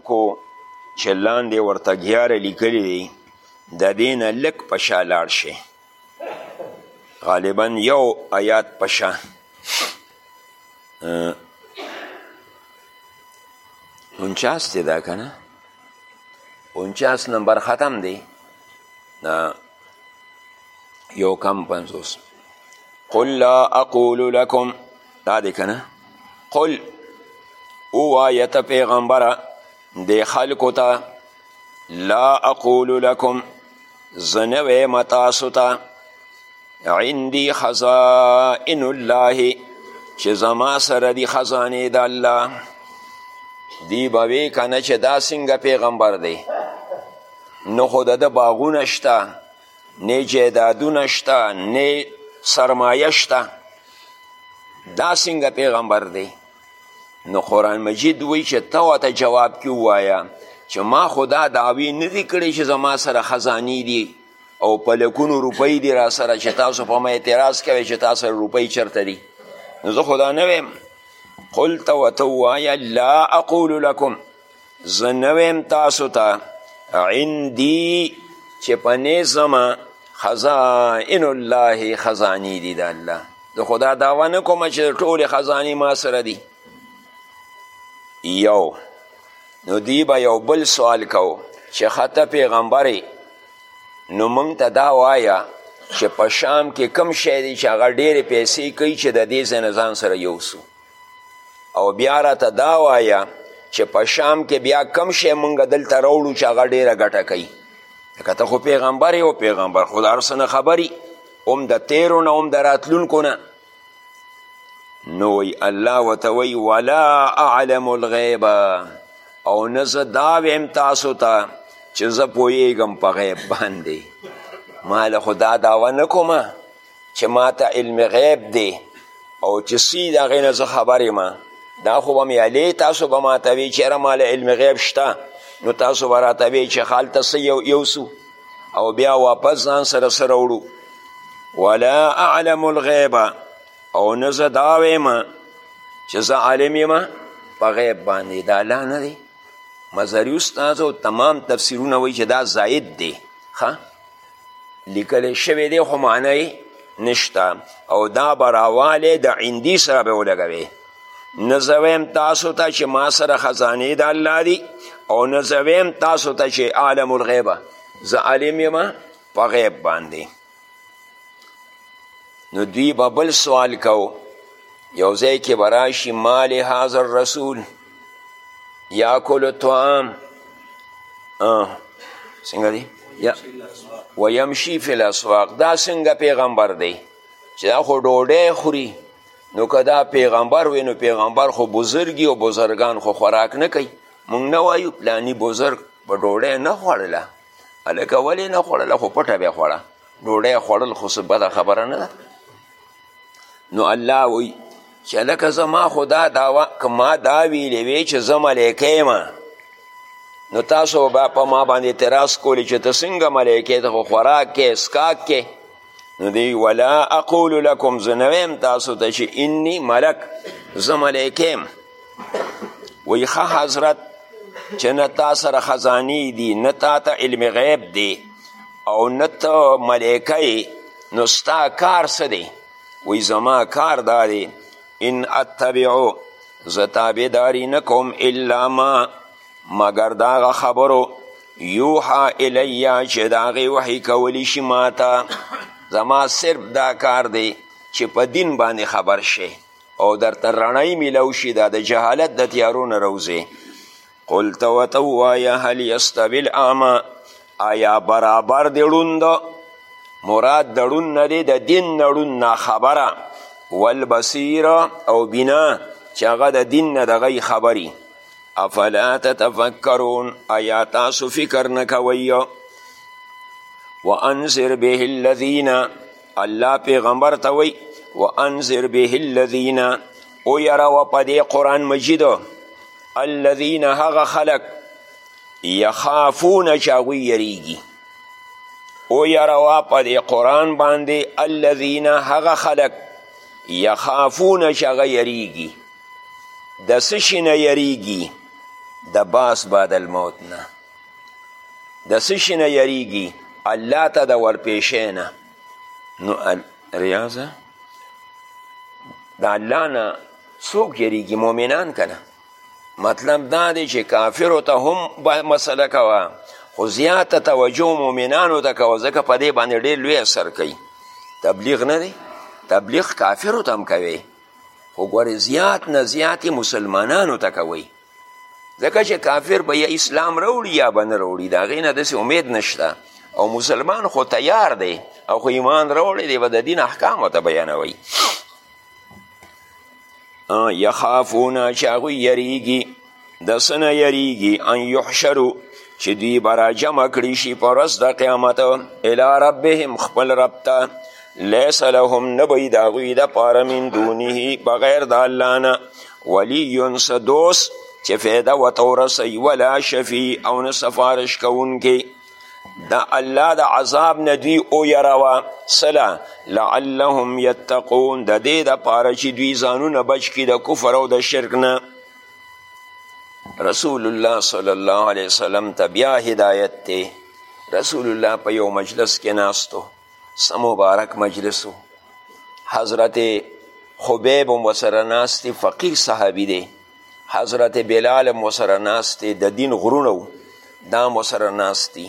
کو چې لاندې ورته ګیاره لیکلی دی د دې نه لږ په شا لاړ شي غالبا یو آیات په شا انچاس دی دا که نه انچاس نمبر ختم دی نه یو کم پنځوس قل لا اقول لکم دا دی کنه قل اووایه ته پیغمبره دې خلکو ته لا اقول لکم زه نه ویم تاسو ته عندي خزائن الله چې زما سره دي خزانې د الله دی به وی کنه چې دا څنګه پیغمبر دی نو خو د باغونه شته نه جیدادونه شته نه سرمایه شته دا څنګه پیغمبر دی نو قرآن مجید وی چې ته ورته جواب کې ووایه چې ما خو دا دعوی نه دي کړی چې زما سره خزانی دي او په لکونو روپۍ دي را سره چې تاسو په ما اعتراض کوئ چې تاسو سره روپۍ چرته دي نو زه خو دا نه ویم قل ته ورته ووایه لا اقول لکم زه نویم تاسو ته تا عندي چې په نیزما خزائن الله خزانی دي د الله د خدا دعوه نه کوم چې ټولې خزانی ما سره دي یو نو دی به یو بل سوال کو چې خطه پیغمبرې نو موږ ته دا وایه چې په شام کې کم شی دی چې هغه ډېرې پیسې کوي چې د دې ځای نه ځان سره یوسو او بیا راته دا وایه چې په شام کې بیا کم شی مونږ دلته راوړو چې هغه ډیره ګټه کوي لکه ته خو پیغمبر یې او پیغمبر خو د هر څه نه خبري هم د تیرو نه هم د راتلونکو نه نو وی الله ورته وی ولا اعلم الغیب او نه زه دا ویم تاسو ته تا چې زه پوهیږم په غیب باندې ما له خو دا دعوه نه کومه چې ماته علم غیب دی او چې سی د هغې نه زه خبر یم دا خو به مې علې تاسو به ماته وی چېره ماله علم غیب شته نو تاسو به راته وی چې هلته څه یو یوسو او بیا واپس ځان سره سره وړو ولا اعلم الغیب او نه زه دا ویم چې زه عالم یم په غیب باندې دا لا نه دی مزری استاذ او تمام تفسیرونه وایي چې دا زاید دی ښه لیکل شوی دی خو معنی نشته او دا به راوالی د عندي سره به ولګوې نه زه ویم تاسو ته چې ما سره خزانې د الله دي او نه زه ویم تاسو ته چې عالم الغیبه زه عالم یم په غیب باندې نو دوی به بل سوال کو یو ځای کې به راشي مال هذا الرسول یاکل الطعام څنګه دی و یمشي فی الاسواق دا څنګه پیغمبر دی چې دا خو ډوډۍ خوري نو که دا پیغمبر وی نو پیغمبر خو بزرګي او بزرګان خو خوراک نه کوي مونږ نه وایو پلانی بزرګ په ډوډۍ نه خوړله هلکه ولې نه خوړله خو پټه بیا خوړه ډوډۍ خوړل خو څه بده خبره نه ده نو الله وی چې لکه زما خو دا دعوه که ما دا ویلې وی چې زه ملایکه یم نو تاسو به په ما باندې اعتراض کولی چې ته څنګه ملایکه ته خو خوراک کې اسکاک کې نو دی ولا اقول لکم زه نه ویم تاسو ته چې انی ملک زه ملایکه یم وی ښه حضرت چې نه تا سره خزانې دي نه تا ته علم غیب دی او نه ته ملایکه نو ستا کار څه دی وی زما کار دا دی ان اتبعو زه تابعداري نه کوم الا ما مګر د هغه خبرو یوحا الیا چې د هغې وحی کولی شي ما ته زما صرف دا کار دی چې په دین باندې خبر شي او درته رڼای میلو شي دا د جهالت د تیارو نه روځې قل ته ورته ووایه هل یستوي الاعما آیا برابر دی ړوند مراد د ړوند نه دی د دین نه ړوند ناخبره والبصیر او بنا چې هغه د دین نه د غی خبري افلا تتفکرون آیا تاسو فکر نه کوئ وانذر به الذین الله پیغمبر ته وی وانذر به الذین او یروه په دې قرآن مجید الذین هغه خلق یخافون چې هغوی یریږي او یروه په دې قرآن باندې الذین هغه خلق یخافون چې هغه یریږي د څه شي نه یریږي د باس بعد الموت نه د څه شي نه یریږي الله ته د ورپېښی نه نو ریاضه د الله نه څوک یریږي مؤمنان که نه مطلب دا دی چې کافرو ته هم مسله کوه خو زیاته توجه مؤمنانو ته کوه ځکه په دې باندې ډېر لوی اثر کوي تبلیغ نه دی تبلیغ کافرو ته هم کوي خو ګورې زیات نه زیات مسلمانانو ته کوي ځکه چې کافر به یا اسلام راوړي یا به نه راوړي د هغې نه داسې امید نشته او مسلمان خو تیار دی او خو ایمان راوړی دی به د دین احکام ورته بیانوي یخافونه چې هغوی یریږي د څه نه یریږي ان یحشرو چې دوی به راجمع کړي شي په ورځ د قیامت الی ربهم خپل رب ته لیس لهم نه به د هغوی دپاره من دونه بغیر د الله نه ولی یونس دوست چې فایده ورته ورسوي ولا شفیع او نه سفارش کوونکی د الله د عذاب نه دوی ویروه سله لعلهم یتقون د دې دپاره چې دوی ځانونه بچ کړي د کفر او د شرک نه رسول الله صلی الله علیه وسلم ته بیا هدایت دی رسول الله په یو مجلس کې ناستو څه مبارک مجلس حضرت خبیب هم ورسره ناست دی فقیر صحابي دی حضرت بلال هم ورسره ناست دی د دین غرونه دا هم ورسره ناست دی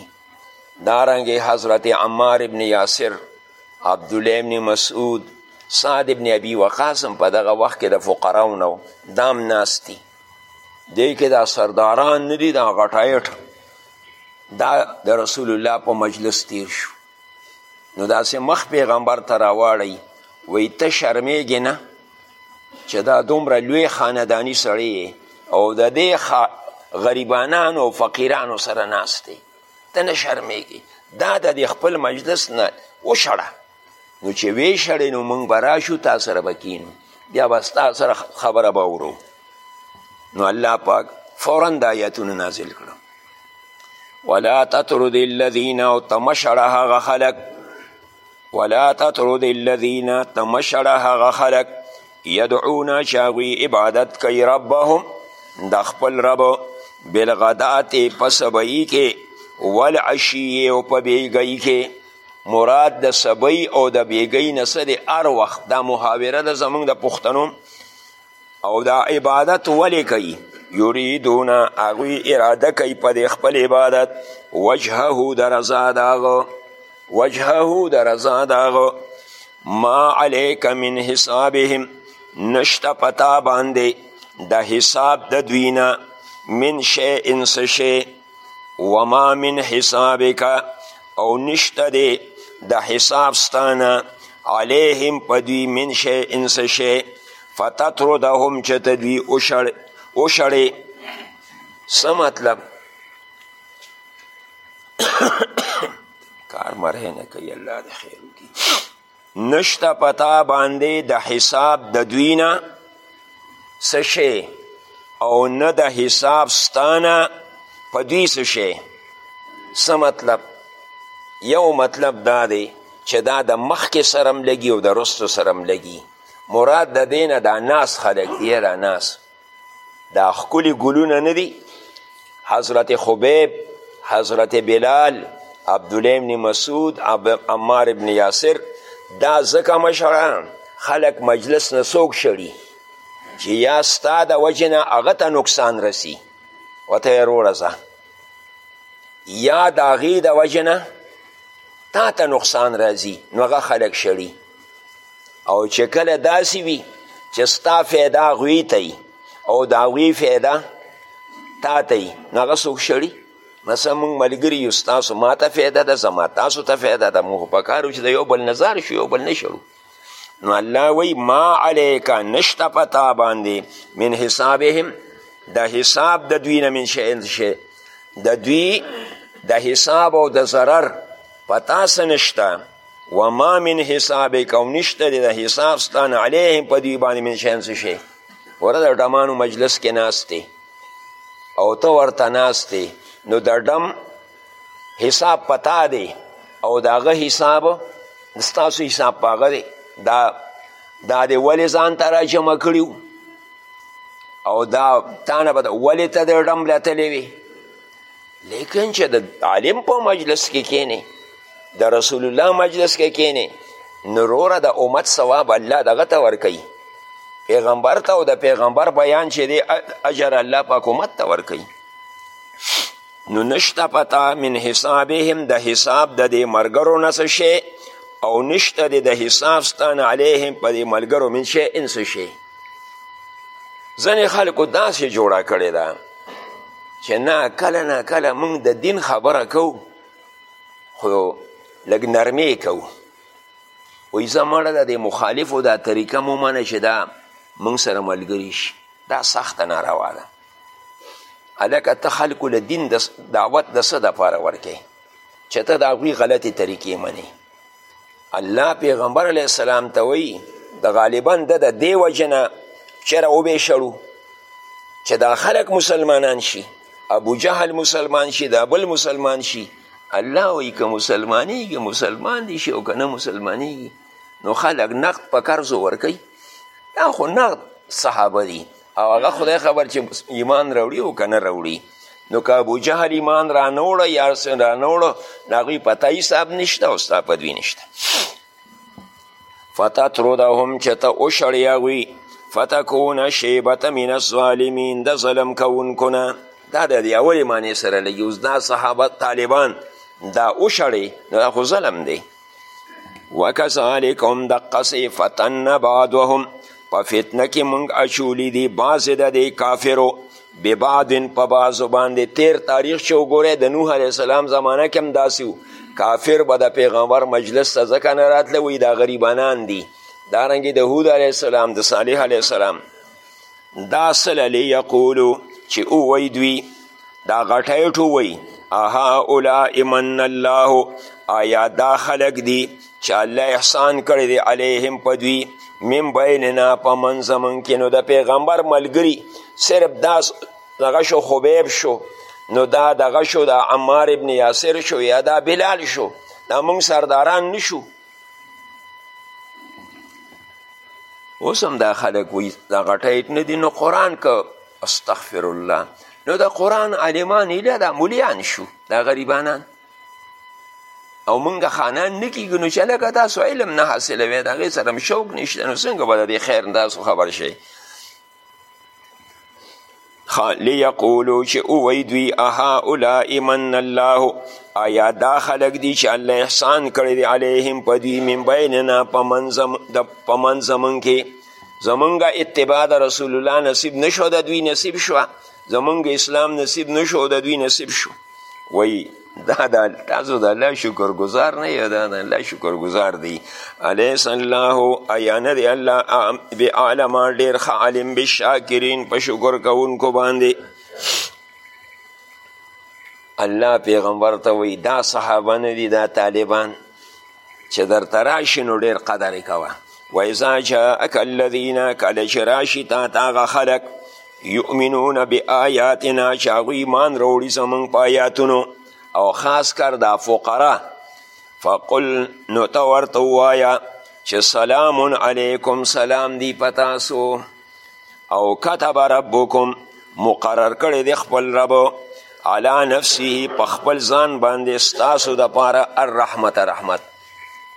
دارنګې حضرت عمار ابن یاسر عبدالله ابن مسعود سعد ابن ابي وقاص هم په دغه وخت کې د فقراو نه دا هم ناست دی دې کې دا سرداران نه دي دا غټایټ دا د رسول الله په مجلس تیر شو نو داسې مخ پیغمبر ته راواړی وی ته شرمیږې نه چې دا دومره لوی خاندانی سړی او د دې غریبانانو او فقیرانو سره ناست دی ته نه شرمیږې دا د خپل مجلس نه وشړه نو چې وې شړې نو موږ به راشو تا سره به کینو بیا به ستا سره خبره به ورو نو الله پاک فورا د آیتونه نازل کړو ولا تطرد الذین او تمشړه هغه خلک ولا تطرد الذین تمشړه هغه خلک یدعون چې هغوی عبادت کوي ربهم د خپل رب بالغدات په سبعی کې والعشی او په بیګی کې مراد د سبی او د بیګی نه څه دی هر وخت دا محاوره ده زموږ د پښتنو او دا عبادت ولې کوي یریدون هغوی اراده کوي په دې خپل عبادت وجهه د رضا د هغه وجهه د رضا د هغه ما علیک من حسابهم نشته په تا باندې د حساب د دوی نه من شیء څه شی وما من حسابک او نشته دی د حساب ستانه علیهم په دوی من شی انس شی فتطردهم چې ته دوی وشړې څه مطلب کار مره نه کوي الله د خیر وکړي نشته په تا باندې د حساب د دوی نه څه شی او نه د حساب ستانه په دوی څه شی څه مطلب یو مطلب دا دی چې دا د مخکې سرم لګي او د رستو سرم لګي مراد د دینه دا ناس خلک دی دا ناس دا ښکلي ګلونه نه دي حضرت خبیب حضرت بلال عبدالله ابن مسعود عمار ابن یاسر دا ځکه مشره خلک مجلس نه څوک شړي چې یا ستا د وجې نه هغه ته نقصان رسی ورته یې روړه ځه یا د هغې د وجې نه تا ته نقصان راځي نو هغه خلک شړي او چې کله داسې وي چې ستا فایده هغوی ته او د هغوی فایده تا ته وي نو هغه څوک شړي مثلا موږ ملګري یو ستاسو ما ته فایده ده زما تاسو ته فایده ده موږ په کار چې د یو بل نظر شو یو بل نه شړو نو الله وی ما علیکا نشته په تا باندې من حسابهم د حساب د دوی نه من شیئن شی د دوی د حساب او د ضرر په تاسو نشته و ما من حسابک او نشته دی د حساب ستان علیهم په دوی باندې من شیان څه شی وره د ډمانو مجلس کې ناست او ته ورته ناست نو د ډم حساب پتا دی او د هغه حساب ستاسو حساب په هغه دی دا دا دی ولې ځان ته راجمع کړي او دا تانه به ولې ته د ډم لتلې وي لیکن چې د عالم په مجلس کې کینې د رسول الله مجلس کې کینې نو روره د امت ثواب الله دغه ته ورکوي پیغمبر ته او د پیغمبر بیان چې دی اجر الله پاک امت ته ورکوي نو نشته پتا من حسابهم د حساب د دې مرګرو نه څه شی او نشته د د حساب ستان علیهم په دې ملګرو من شی ان څه شی ځینې خلکو داسې جوړه کړې ده چې نه کله نه کله موږ د دین خبره کو خو لږ نرمې کو وایي زه مړه د دې مخالفو دا طریقه مو منه چې دا موږ سره ملګري شي دا سخته ناروا ده هلکه ته خلکو له دین دعوت د څه دپاره ورکوې چې ته د هغوی غلطې طریقې منې الله پیغمبر علیه السلام ته وایي د غالبا د د دې وجې نه چېره وبېشړو چې دا خلک مسلمانان شي ابو جهل مسلمان شي دا بل مسلمان شي الله وایي که مسلمانېږي مسلمان دي شي او که نه مسلمانېږي نو خلک نقد په قرضو ورکوي دا خو نقد صحابه دي او هغه خدای خبر چې ایمان راوړي او که نه راوړي نو که ابوجهل ایمان رانوړه یا رانوړه د هغوی په تا حساب نشته او ستا په دوی نشته فتطردهم چې ته وشړې هغوی فتکونه شیبته من الظالمین د ظلم کوونکو نه دا د دې اولې معنې سره لګي اوس دا صحابه طالبان دا وشړې نو دا خو ظلم دی وکذالک هم دقسې فتنا بعضهم په فتنه کې مونږ اچولی دي بعضې د دې کافرو ببعدن په بعضو باندې تیر تاریخ چې وګوری د نوح علیه السلام زمانه کې هم داسې و کافر به د پیغمبر مجلس ته ځکه نه راتله وایي دا غریبانان دي دارنګې د هود علیه السلام د صالح علیه السلام دا سله لیقولو چې اووی دوی دا غټیټ وی اها اولائی من الله آیا دا خلق دی چې الله احسان کړی دی علیهم په دوی من بیننا په من زمون کې نو د پیغمبر ملګری صرف دا دغه شو خبیب شو نو دا دغه شو د عمار ابن یاسر شو یا دا بلال شو دا مونږ سرداران نشو اوس هم دا خلک وایي دا غټیت نه دي نو قرآن که استغفر الله نو د قرآن عالمان ایله دا مولیان شو دا غریبانان او مونږ خانان نه کیږو نو چې لکه تاسو علم نه حاصلوی د هغې سره هم شوق نشته نو څنګه به د دې خیر تاسو خبر شئ لیقولو چې ووایي دوی اهؤلاء من الله آیا دا خلک دي چې الله احسان کړی دی علیهم په دوی من بیننا په منځ زمونږ کې زمونږ اتباع د رسول الله نصیب نشو د دوی نصیب شوه زمونږ اسلام نصیب نشو د دوی نصیب شو وایي دا دا تاسو د الله شکر گزار نه یو دا د الله شکر گزار دی الیس الله ایا نه دی الله بی عالم ډیر ښه عالم بالشاکرین په شکر کوونکو باندې الله پیغمبر ته وی دا صحابه نه دي دا طالبان چې درته راشي نو ډېر قدر یې کوه و اذا جاءک الذین کله چې راشي تا ته هغه خلک یؤمنون بآیاتنا چې هغوی ایمان راوړي زموږ په آیاتونو او خاص کر دا فقرا فقل نو ته ورته ووایه چې سلام علیکم سلام دی په تاسو او کتب ربکم مقرر کړی دی خپل رب علا نفسه په خپل ځان باندې ستاسو دپاره الرحمت رحمت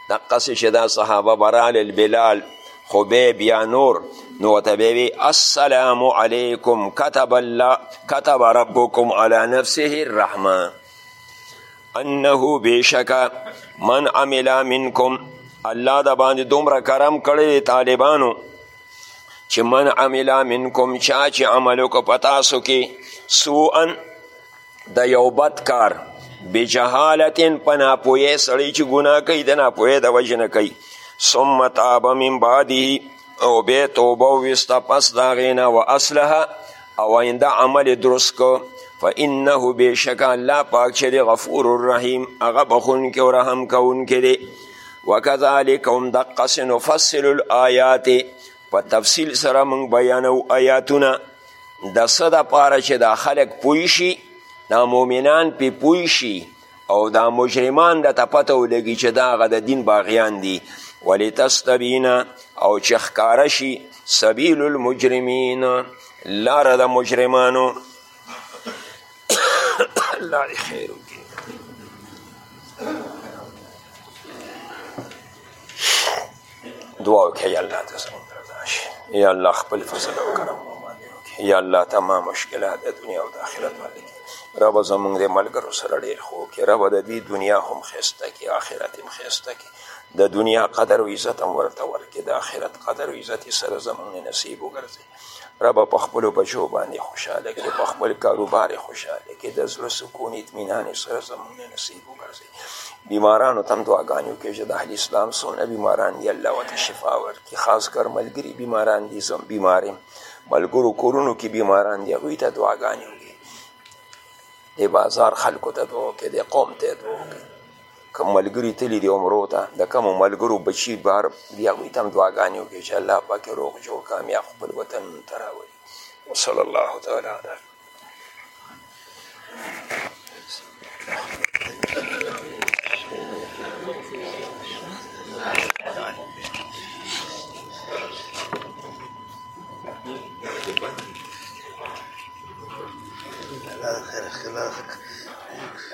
دقسې چې دا صحابه برال البلال خبیب یا نور نو ورته به وي السلام علیکم کتب الله کتب ربکم علی نفسه الرحمه انه بېشکه من عمل منکم الله د باندې دومره کرم کړی طالبانو چې من عمل منکم چا چې عمل وکړه په تاسو کې سوءا د یو بد کار بجهالت په ناپوهۍ سړی چې ګناه کوي د ناپوهۍ د وجې نه کوي ثم تاب من بعده او بیا توبه وویسته پس د هغې نه و اصلحه او آینده عمل درست کو فانه بېشکه الله پاک چې دی غفور الرحیم هغه بخونکی او رحم کوونکی دی وکذالک هم دقسې نفصل الآیات په تفصیل سره موږ بیانو آیاتونه د څه دپاره چې دا خلک پوه شي دا مؤمنان پې پوه شي او دا مجرمان درته پته ولګي چې دا هغه د دین باغیان دي ولتستبینا او چې ښکاره شي سبیل المجرمین لاره د مجرمانو الله دې خیر وکړي دعا وکړه یا الله ته زموږ راشي یا الله خپل فضل او کرم یا الله ته ما مشکلات د دنیا او د آخرت حل کړي رب زمونږ د ملګرو سره ډېر ښو کې رب د دې دنیا هم ښایسته کې آخرت هم ښایسته کې د دنیا قدر و عزت هم ورته ورکړي د آخرت قدر و عزت یې سره زمونږ نصیب وګرځي ربه په خپلو بچو باندې خوشحاله کړې په خپل کاروبار یې خوشحاله کړې د زړه سکون اطمینان یې سره زمونږ نه نصیب وګرځوي بیمارانو ته هم دعاګانې وکړي چې د اهل اسلام څونه بیماران دي الله ورته شفا ورکړي خاص کر ملګري بیماران دي زم بیمار یم ملګرو کورونو کې بیماران دي هغوی ته دعاګانې وکړي د بازار خلکو ته دعا وکړي د قوم ته دعا وکړي کوم ملګري تللي دي عمرو ته د کومو ملګرو بچي بار دي هغوی ته هم دعاګانې وکړي چې الله پاک یې روغ جوړ کامیاب خپل وطن ته راولي وصلی الله تعالی علی الله خير خلاصك